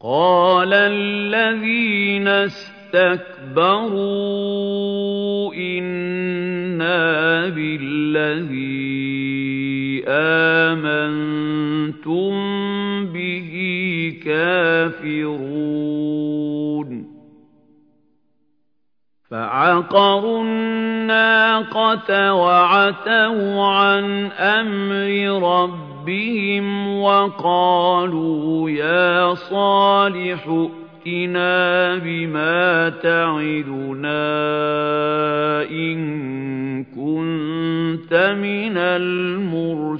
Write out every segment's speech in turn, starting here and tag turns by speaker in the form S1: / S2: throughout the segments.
S1: قَالَ الَّذِينَ اسْتَكْبَرُوا إِنَّا بِالَّذِي آمَنتُم بِهِ كَافِرُونَ. فَعَقَرُوا النَّاقَةَ وَعَتَوْا عَنْ أَمْرِ رَبِّهِمْ رَبِّهِمْ وَقَالُوا يَا صَالِحُ ائْتِنَا بِمَا تَعِدُنَا إِن كُنتَ مِنَ الْمُرْسَلِينَ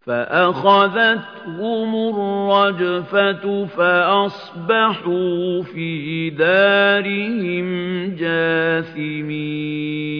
S1: فَأَخَذَتْهُمُ الرَّجْفَةُ فَأَصْبَحُوا فِي دَارِهِمْ جَاثِمِينَ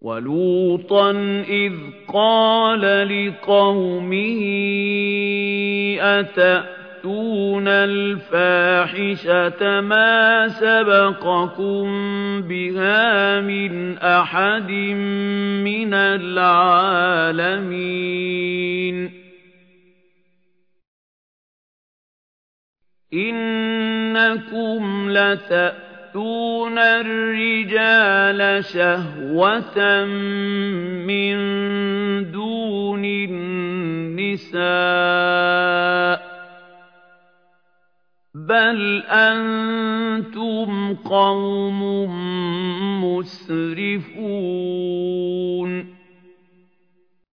S1: ولوطا إذ قال لقومه أتأ تَأْتُونَ الْفَاحِشَةَ مَا سَبَقَكُم بِهَا مِنْ أَحَدٍ مِّنَ الْعَالَمِينَ إِنَّكُمْ لَتَأْتُونَ الرِّجَالَ شَهْوَةً مِّن دُونِ النِّسَاءِ بَلْ أَنتُمْ قَوْمٌ مُّسْرِفُونَ